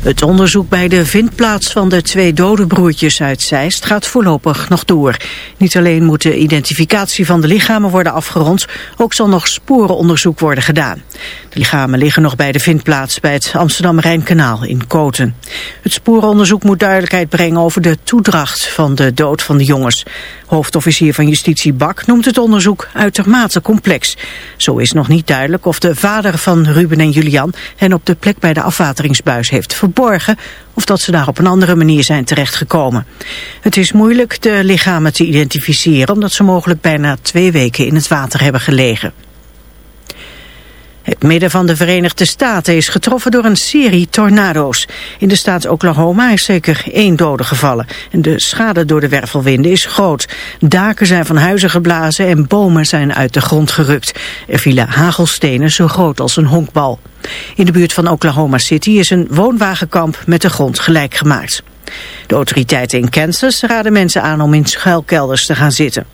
Het onderzoek bij de vindplaats van de twee dode broertjes uit Zeist gaat voorlopig nog door. Niet alleen moet de identificatie van de lichamen worden afgerond, ook zal nog sporenonderzoek worden gedaan. De lichamen liggen nog bij de vindplaats bij het Amsterdam-Rijnkanaal in Koten. Het sporenonderzoek moet duidelijkheid brengen over de toedracht van de dood van de jongens. Hoofdofficier van Justitie Bak noemt het onderzoek uitermate complex. Zo is nog niet duidelijk of de vader van Ruben en Julian hen op de plek bij de afwateringsbuis heeft verborgen of dat ze daar op een andere manier zijn terechtgekomen. Het is moeilijk de lichamen te identificeren omdat ze mogelijk bijna twee weken in het water hebben gelegen. Het midden van de Verenigde Staten is getroffen door een serie tornado's. In de staat Oklahoma is zeker één dode gevallen. En de schade door de wervelwinden is groot. Daken zijn van huizen geblazen en bomen zijn uit de grond gerukt. Er vielen hagelstenen zo groot als een honkbal. In de buurt van Oklahoma City is een woonwagenkamp met de grond gelijk gemaakt. De autoriteiten in Kansas raden mensen aan om in schuilkelders te gaan zitten.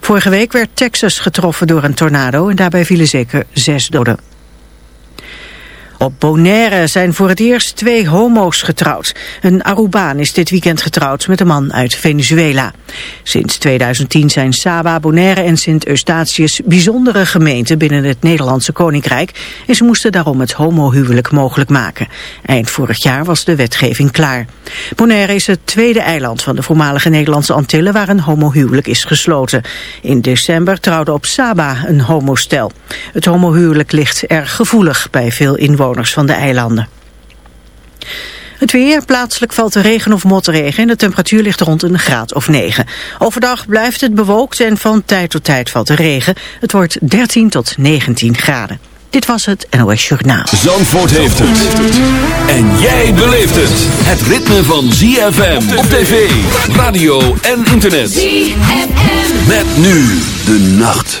Vorige week werd Texas getroffen door een tornado en daarbij vielen zeker zes doden. Op Bonaire zijn voor het eerst twee homo's getrouwd. Een Arubaan is dit weekend getrouwd met een man uit Venezuela. Sinds 2010 zijn Saba, Bonaire en Sint-Eustatius bijzondere gemeenten binnen het Nederlandse Koninkrijk. En ze moesten daarom het homohuwelijk mogelijk maken. Eind vorig jaar was de wetgeving klaar. Bonaire is het tweede eiland van de voormalige Nederlandse Antillen waar een homohuwelijk is gesloten. In december trouwde op Saba een homostel. Het homohuwelijk ligt erg gevoelig bij veel inwoners van de eilanden. Het weer, plaatselijk valt er regen of motregen en de temperatuur ligt rond een graad of 9. Overdag blijft het bewolkt en van tijd tot tijd valt er regen. Het wordt 13 tot 19 graden. Dit was het NOS Journaal. Zandvoort heeft het. En jij beleeft het. Het ritme van ZFM op tv, radio en internet. ZFM. Met nu de nacht.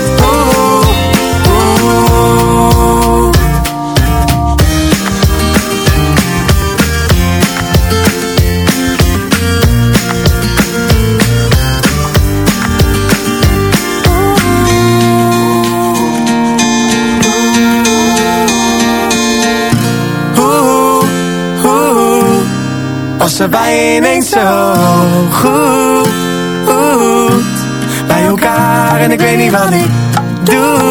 passen wij ineens zo goed. Bij elkaar en ik weet niet wat ik doe,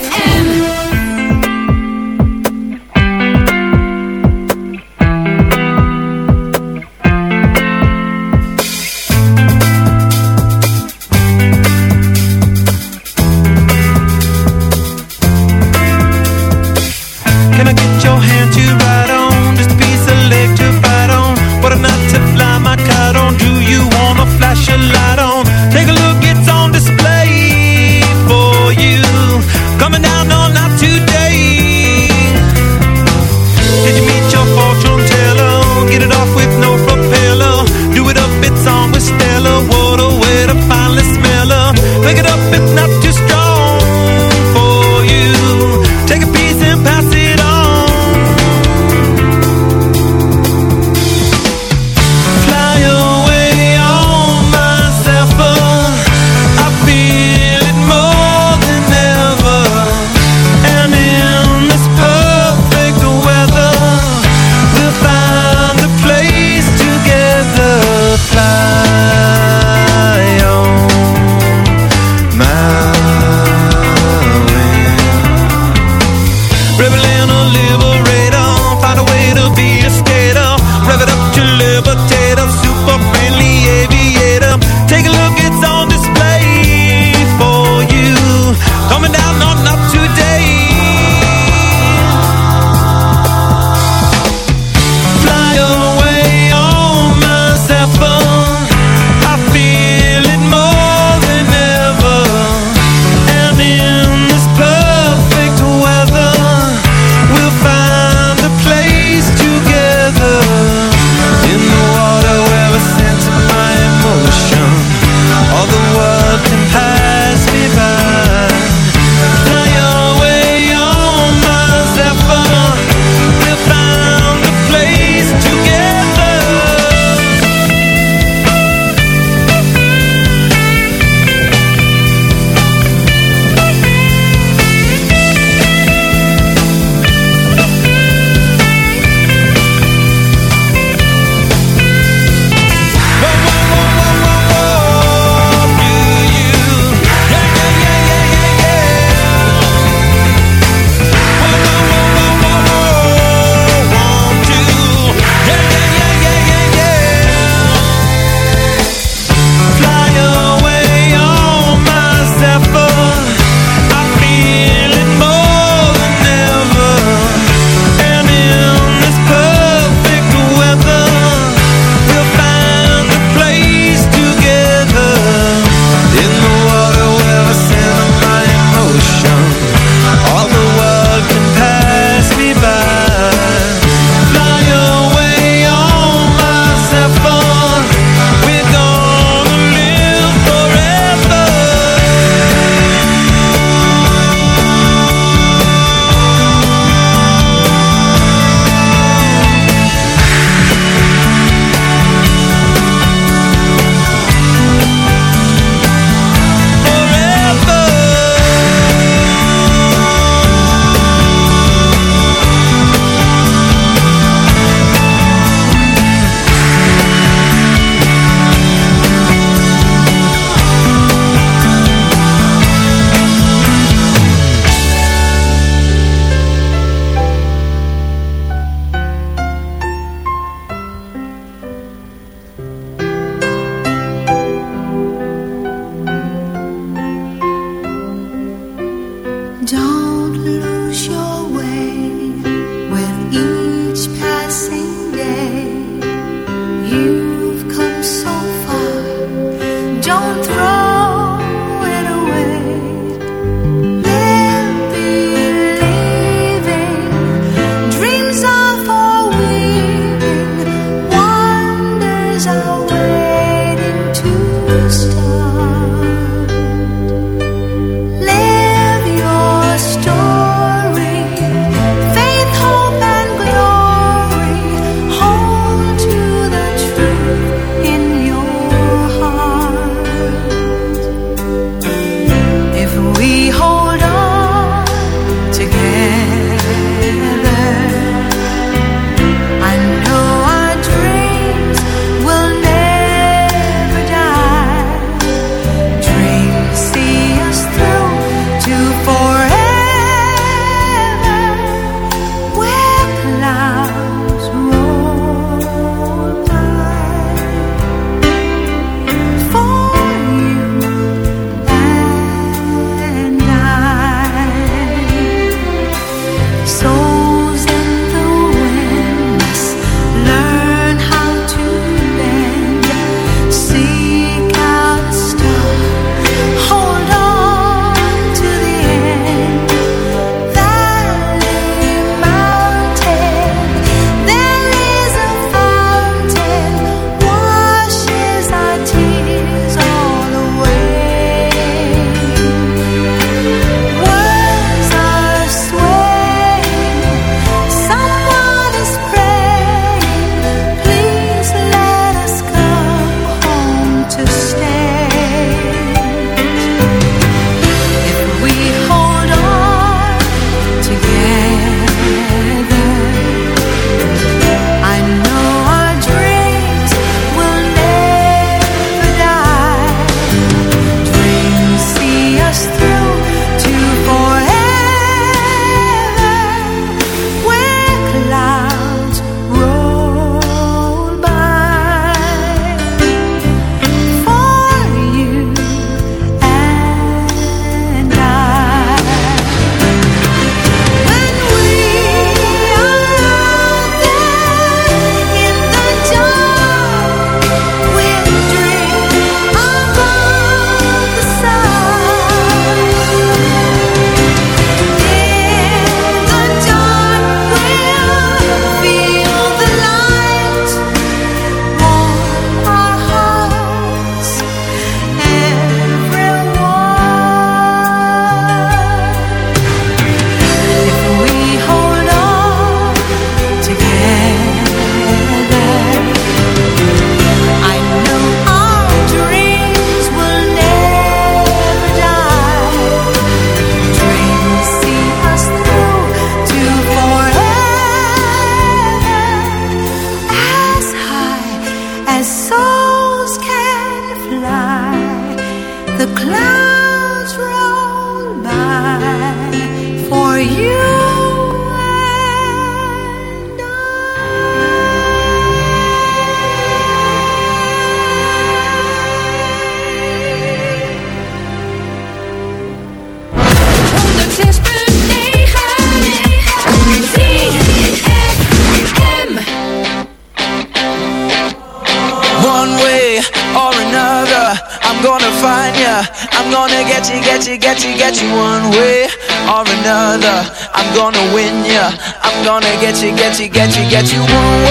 Get you, get you, get you one way.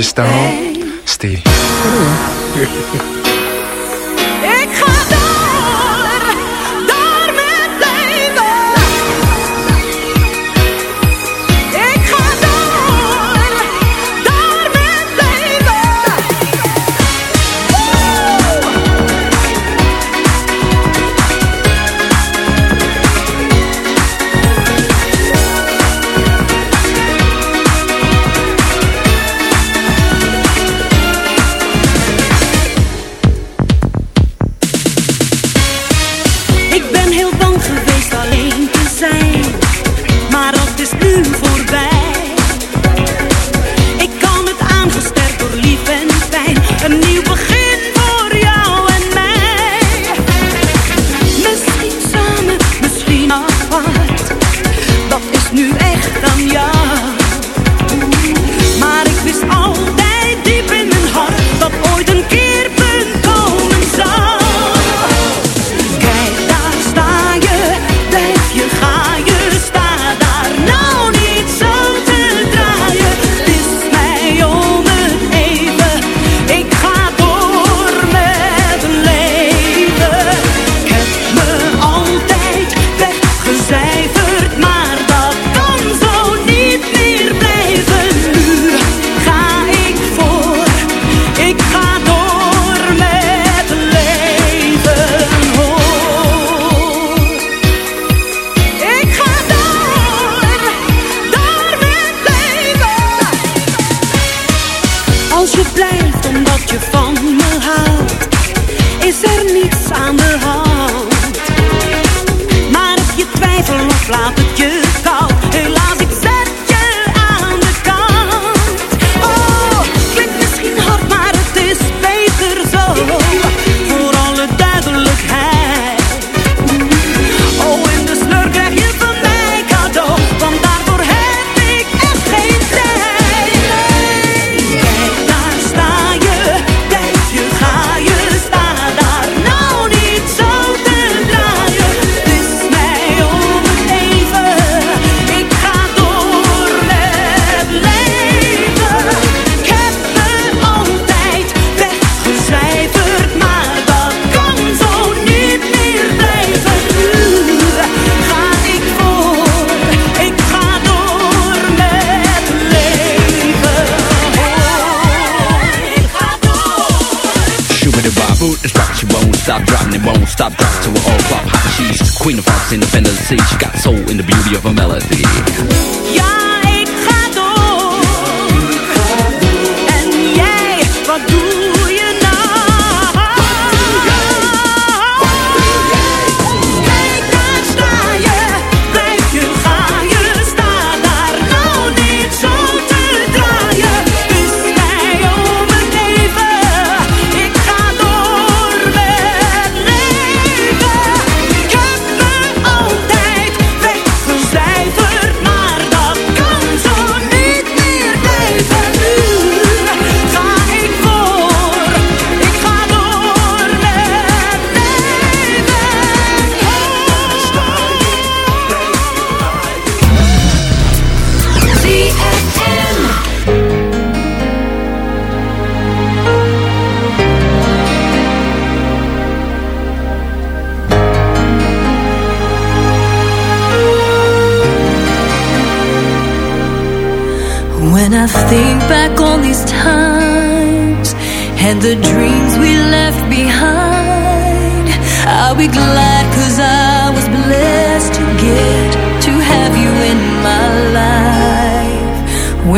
Just stone, Steve.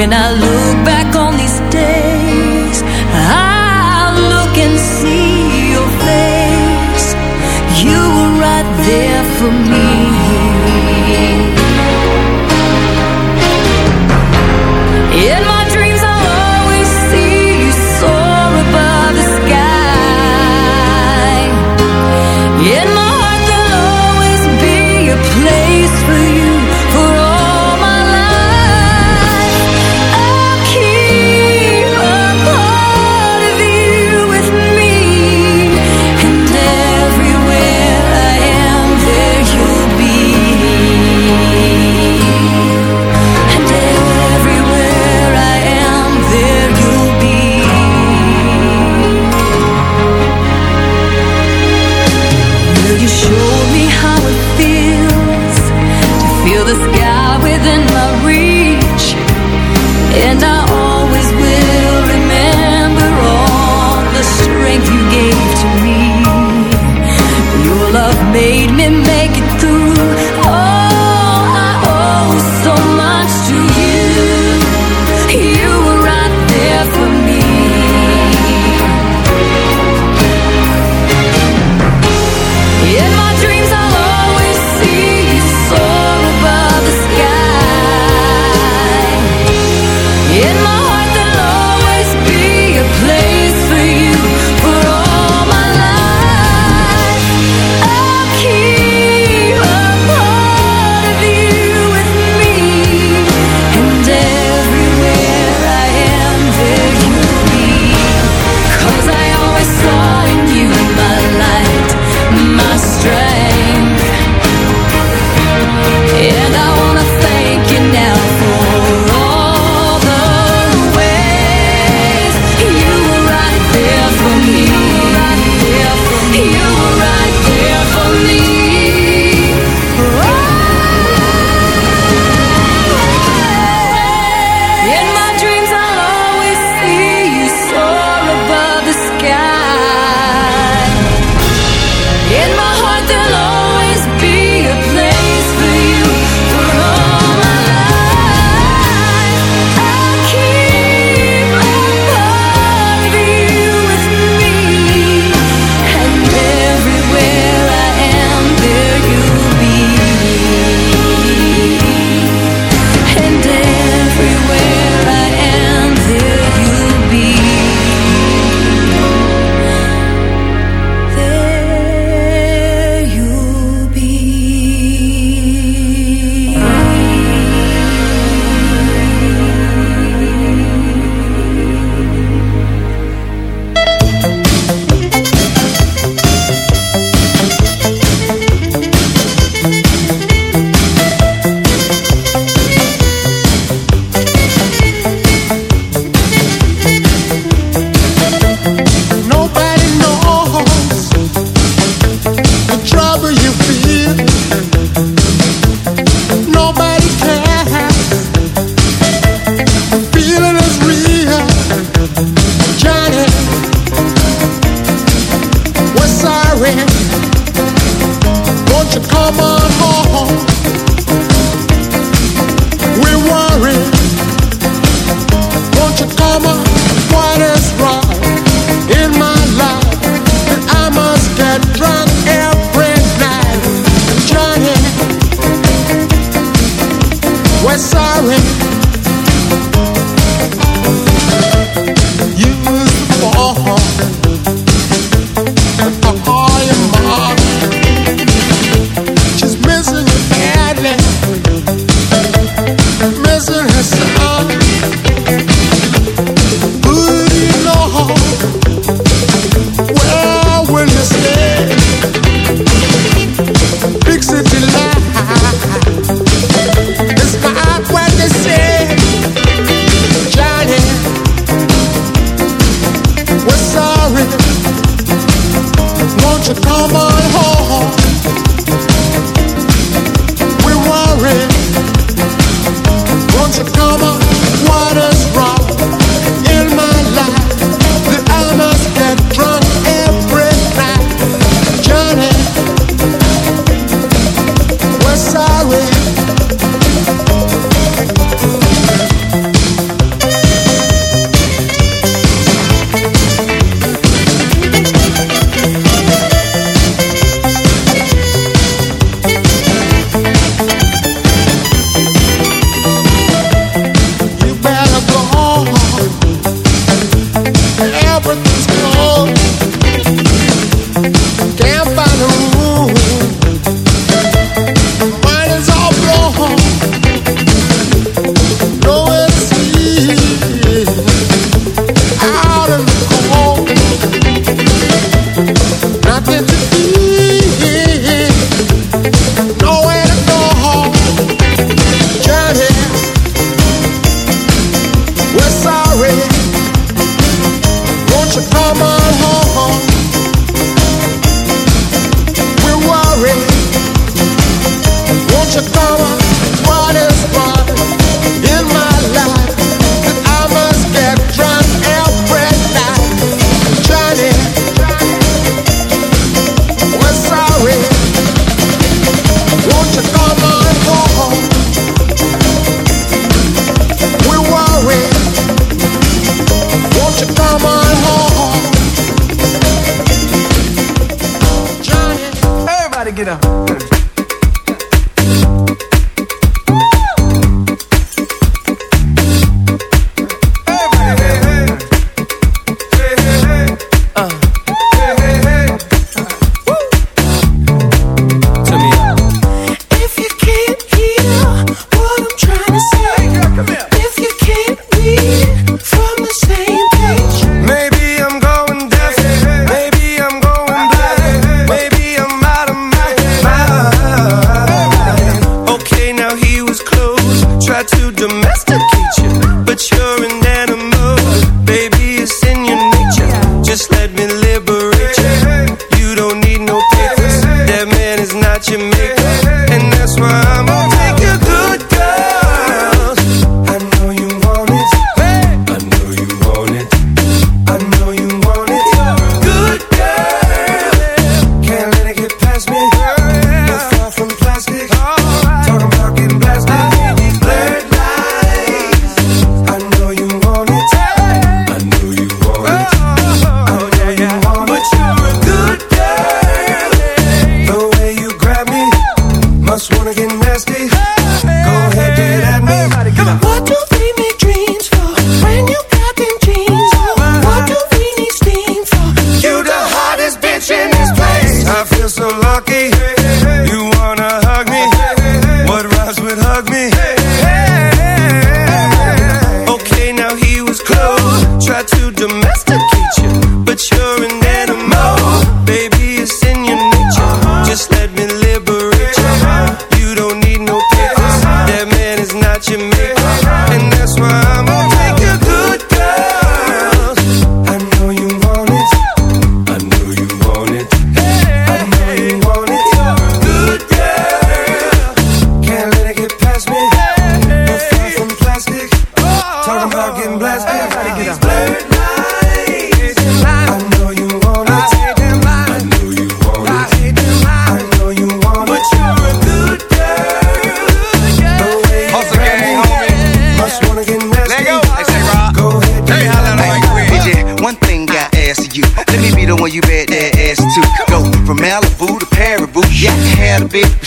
when I lose.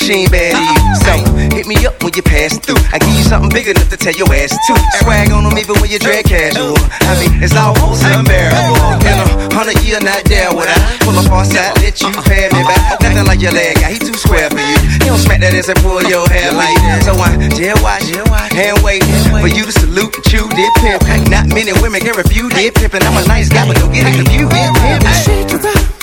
she bad either. So hit me up when you pass through. I give you something big enough to tell your ass to. Swag on them even when you drag casual. I mean, it's almost unbearable. In a hundred year, not there When I pull up on side, let you pay me back. Nothing like your leg guy, he too square for you. He don't smack that ass and pull your hair like that. So I jail watch and wait for you to salute and chew dip pimp. Not many women can refuse dip pimp, and I'm a nice guy, but don't get it confused. Hey, hey, hey.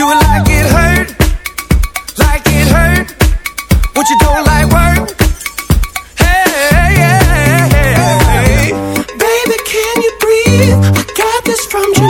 Like it hurt, like it hurt. What you don't like hey. Baby, can you breathe? I got this from you.